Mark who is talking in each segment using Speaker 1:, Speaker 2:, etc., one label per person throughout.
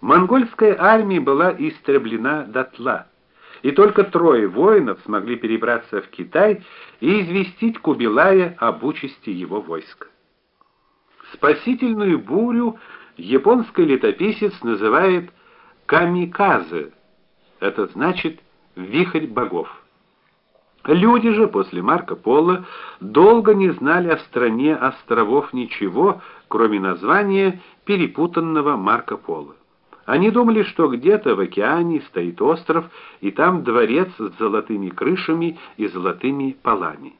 Speaker 1: Монгольская армия была истреблена дотла, и только трое воинов смогли перебраться в Китай и известить Кубилая об участи его войска. Спасительную бурю японский летописец называет камиказе. Это значит вихрь богов. Люди же после Марко Поло долго не знали о стране островов ничего, кроме названия перепутанного Марко Поло. Они думали, что где-то в океане стоит остров, и там дворец с золотыми крышами и золотыми полами.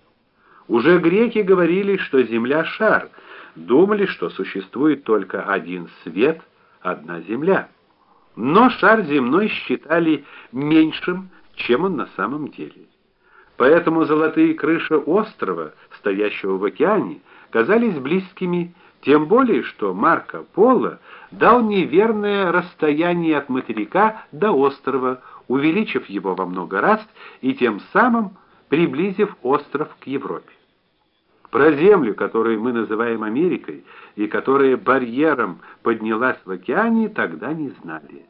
Speaker 1: Уже греки говорили, что земля шар, думали, что существует только один свет, одна земля. Но шар земной считали меньшим, чем он на самом деле. Поэтому золотые крыши острова, стоящего в океане, казались близкими, тем более что Марко Поло дал неверное расстояние от материка до острова, увеличив его во много раз и тем самым приблизив остров к Европе. Про землю, которую мы называем Америкой, и которая барьером поднялась в океане, тогда не знали.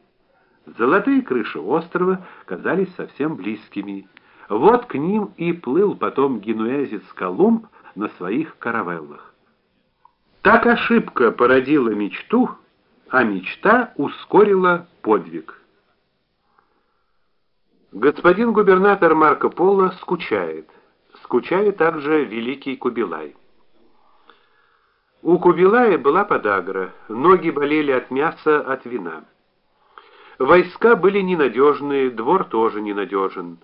Speaker 1: Золотые крыши острова казались совсем близкими. Вот к ним и плыл потом генуэзец Колумб на своих каравеллах. Так ошибка породила мечту, а мечта ускорила подвиг. Господин губернатор Марко Поло скучает. Скучает также великий Кубилай. У Кубилая была подагра, ноги болели от мяса, от вина. Войска были ненадежные, двор тоже ненадежен.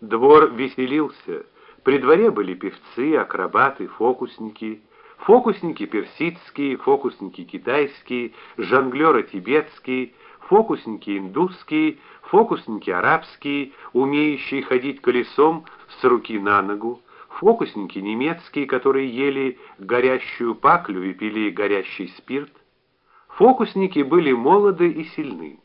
Speaker 1: Двор веселился. При дворе были певцы, акробаты, фокусники, фокусники персидские, фокусники китайские, жонглёры тибетские, фокусники индусские, фокусники арабские, умеющие ходить колесом с руки на ногу, фокусники немецкие, которые ели горящую паклю и пили горящий спирт. Фокусники были молоды и сильны.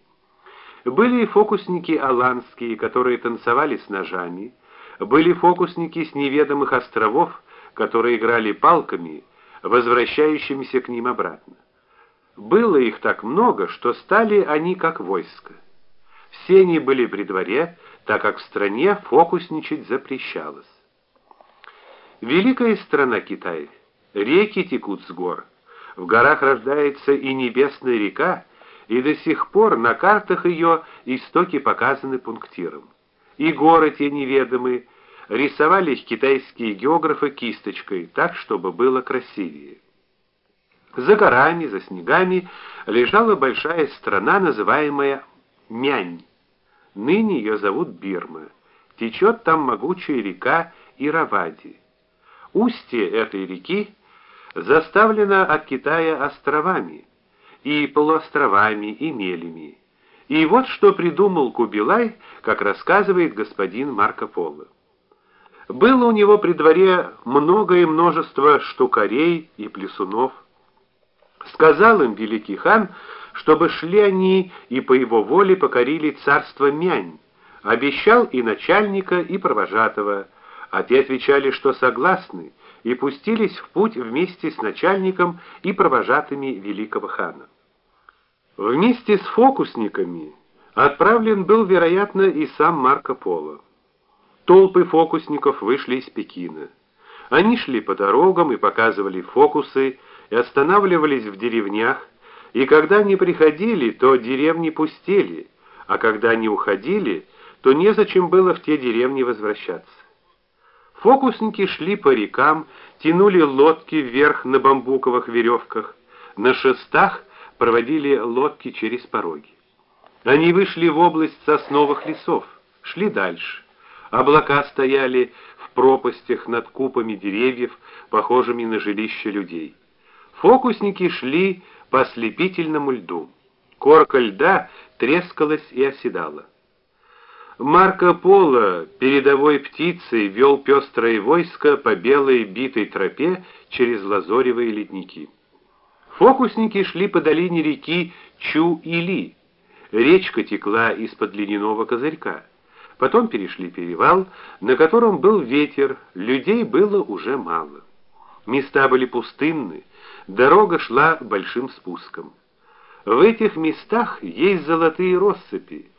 Speaker 1: Были и фокусники аланские, которые танцевали с ножами, были фокусники с неведомых островов, которые играли палками, возвращающимися к ним обратно. Было их так много, что стали они как войско. Все они были при дворе, так как в стране фокусничать запрещалось. Великая страна Китай. Реки текут с гор. В горах рождается и небесная река, и до сих пор на картах ее истоки показаны пунктиром. И горы те неведомы, рисовали их китайские географы кисточкой, так чтобы было красивее. За горами, за снегами лежала большая страна, называемая Мянь. Ныне ее зовут Бирма. Течет там могучая река Иравади. Устье этой реки заставлено от Китая островами и полуостровами, и мелями. И вот что придумал Кубилай, как рассказывает господин Марко Поло. Было у него при дворе многое множество штукарей и плесунов. Сказал им великий хан, чтобы шли они и по его воле покорили царство Мянь. Обещал и начальника, и провожатого, а те отвечали, что согласны, и пустились в путь вместе с начальником и провожатыми великого хана. Вместе с фокусниками отправлен был, вероятно, и сам Марко Поло. Толпы фокусников вышли из Пекина. Они шли по дорогам и показывали фокусы, и останавливались в деревнях, и когда они приходили, то деревни пустели, а когда они уходили, то незачем было в те деревни возвращаться. Фокусники шли по рекам, тянули лодки вверх на бамбуковых веревках, на шестах проводили лодки через пороги. Они вышли в область сосновых лесов, шли дальше. Облака стояли в пропастях над купами деревьев, похожими на жилища людей. Фокусники шли по ослепительному льду. Корка льда трескалась и оседала. Марко Поло передовой птицей вел пестрое войско по белой битой тропе через лазоревые ледники. Фокусники шли по долине реки Чу-Или. Речка текла из-под ледяного козырька. Потом перешли перевал, на котором был ветер, людей было уже мало. Места были пустынны, дорога шла большим спуском. В этих местах есть золотые россыпи,